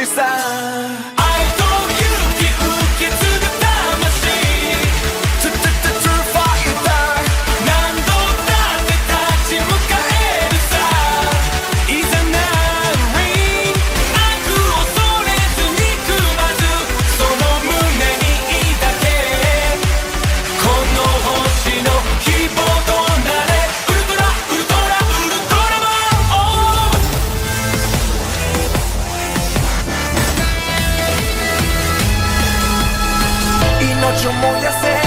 justiça. yo voy a hacer.